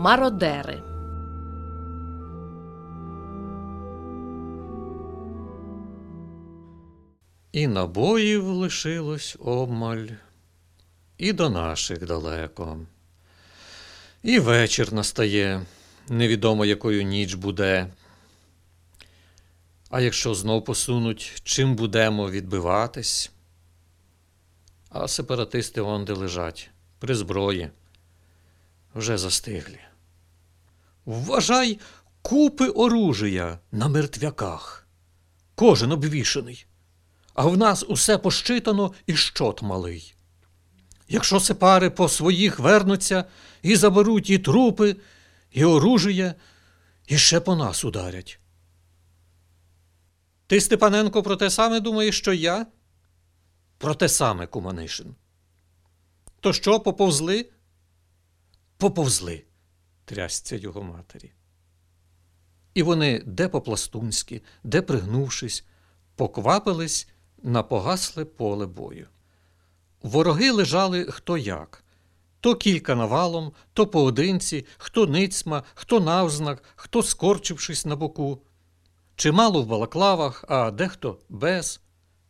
Мародери. І набоїв лишилось обмаль, і до наших далеко. І вечір настає, невідомо якою ніч буде. А якщо знов посунуть, чим будемо відбиватись? А сепаратисти онде лежать при зброї, вже застиглі. Вважай купи оружия на мертвяках, кожен обвішаний а в нас усе пощитано і щот малий. Якщо сепари по своїх вернуться і заберуть і трупи, і оружие, і ще по нас ударять. Ти, Степаненко, про те саме думаєш, що я? Про те саме, Куманишин. То що, поповзли? Поповзли, трясця його матері. І вони де по-пластунськи, де пригнувшись, поквапились на погасле поле бою. Вороги лежали хто як то кілька навалом, то поодинці, хто ницьма, хто навзнак, хто скорчившись на боку. Чимало в балаклавах, а дехто без,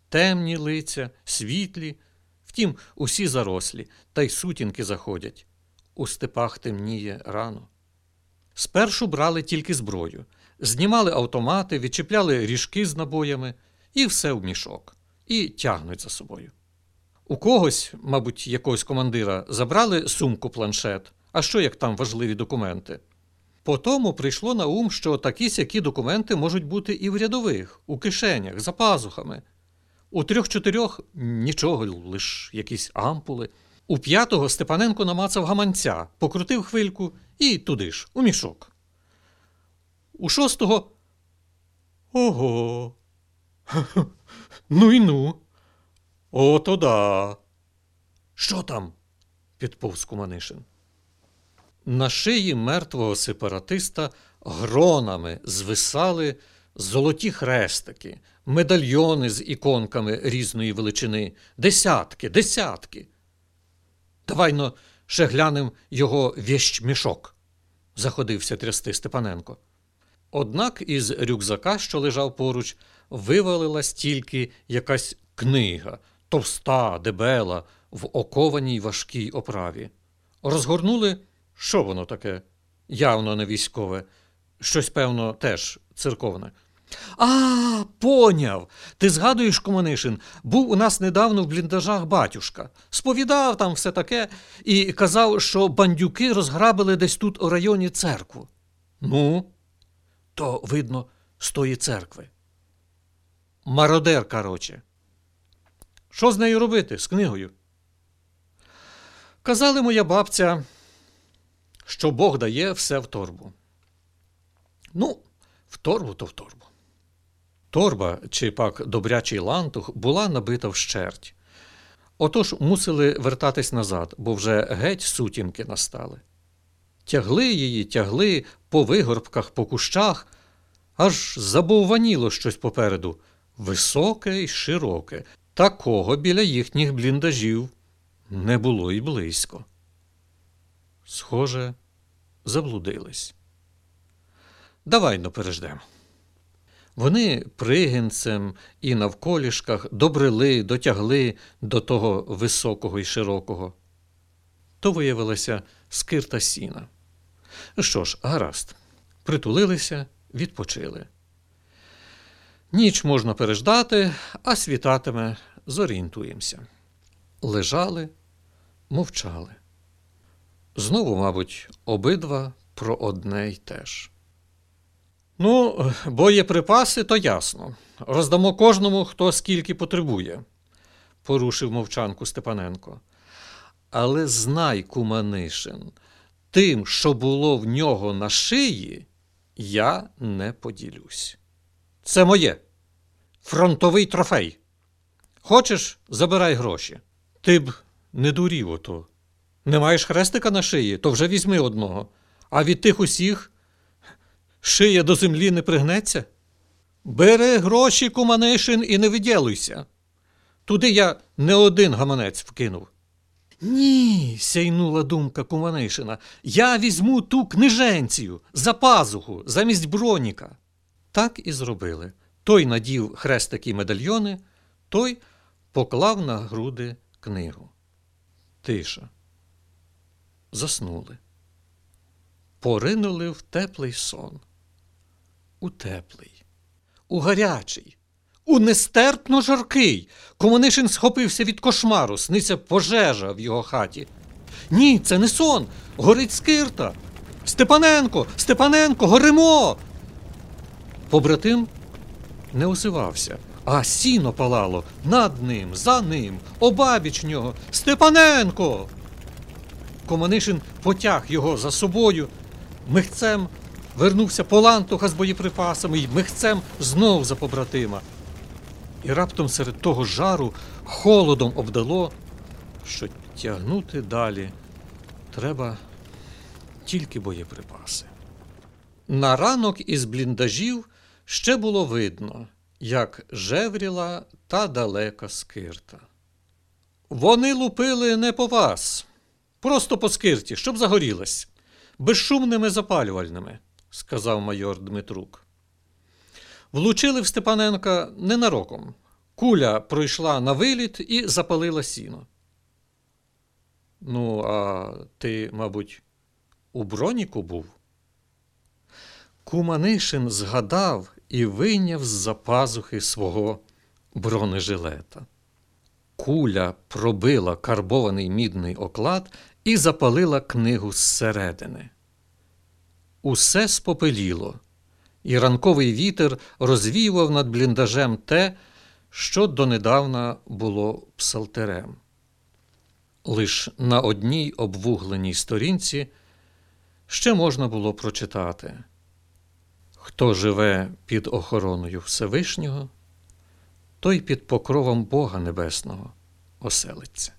темні лиця, світлі, втім, усі зарослі, та й сутінки заходять. У степах темніє рано. Спершу брали тільки зброю, знімали автомати, відчіпляли ріжки з набоями і все в мішок і тягнуть за собою. У когось, мабуть, якогось командира, забрали сумку планшет, а що як там важливі документи. По тому прийшло на ум, що такі сякі документи можуть бути і в рядових, у кишенях, за пазухами. У трьох-чотирьох нічого, лиш якісь ампули. У п'ятого Степаненко намацав гаманця, покрутив хвильку і туди ж, у мішок. У шостого. Ого. Ну й ну. Ото да. Що там? підповз Куманишин. На шиї мертвого сепаратиста гронами звисали золоті хрестики, медальйони з іконками різної величини, десятки, десятки. Давайно ще глянем його віщмішок, заходився трясти Степаненко. Однак із рюкзака, що лежав поруч, вивалилась тільки якась книга, товста, дебела, в окованій важкій оправі. Розгорнули, що воно таке? Явно не військове, щось, певно, теж церковне. А, поняв. Ти згадуєш, Команишин, був у нас недавно в бліндажах батюшка. Сповідав там все таке і казав, що бандюки розграбили десь тут у районі церкву. Ну, то видно з тої церкви. Мародер, короче. Що з нею робити з книгою? Казали моя бабця, що Бог дає все в торбу. Ну, в торбу то в торбу. Торба, чи пак добрячий лантух, була набита вщерть. Отож мусили вертатись назад, бо вже геть сутінки настали. Тягли її, тягли по вигорбках, по кущах, аж забовваніло щось попереду високе і широке. Такого біля їхніх бліндажів не було й близько. Схоже, заблудились. Давай но переждемо. Вони пригінцем і навколішках добрили, дотягли до того високого і широкого. То виявилася скирта сіна. Що ж, гаразд, притулилися, відпочили. Ніч можна переждати, а світатиме, зорієнтуємося. Лежали, мовчали. Знову, мабуть, обидва про одне й те ж. Ну, боєприпаси, то ясно. Роздамо кожному, хто скільки потребує, порушив мовчанку Степаненко. Але знай, Куманишин, тим, що було в нього на шиї, я не поділюсь. Це моє. Фронтовий трофей. Хочеш, забирай гроші. Ти б не дурів ото. Не маєш хрестика на шиї, то вже візьми одного. А від тих усіх шия до землі не пригнеться. Бери гроші, куманишин, і не виділуйся. Туди я не один гаманець вкинув. Ні, сяйнула думка Куманишина. Я візьму ту книженцію за пазуху замість броніка. Так і зробили. Той надів хрестик і медальйони, той поклав на груди книгу. Тиша. Заснули. Поринули в теплий сон. У теплий, у гарячий, у нестерпно жаркий. Комунишин схопився від кошмару, сниться пожежа в його хаті. Ні, це не сон. Горить скирта. Степаненко, Степаненко, горимо. Побратим не озивався, а сіно палало над ним, за ним, обабіч нього. Степаненко. Команишин потяг його за собою. Михцем вернувся Полантуха з боєприпасами і михцем знов за побратима. І раптом серед того жару холодом обдало, що тягнути далі треба тільки боєприпаси. На ранок із бліндажів ще було видно, як жевріла та далека скирта. Вони лупили не по вас, просто по скирті, щоб загорілась, безшумними запалювальними, сказав майор Дмитрук. Влучили в Степаненка ненароком. Куля пройшла на виліт і запалила сіно. Ну, а ти, мабуть, у броніку був? Куманишин згадав і вийняв з-за пазухи свого бронежилета. Куля пробила карбований мідний оклад і запалила книгу зсередини. Усе спопеліло, і ранковий вітер розвіював над бліндажем те, що донедавна було псалтерем. Лиш на одній обвугленій сторінці ще можна було прочитати Хто живе під охороною Всевишнього, той під покровом Бога Небесного оселиться.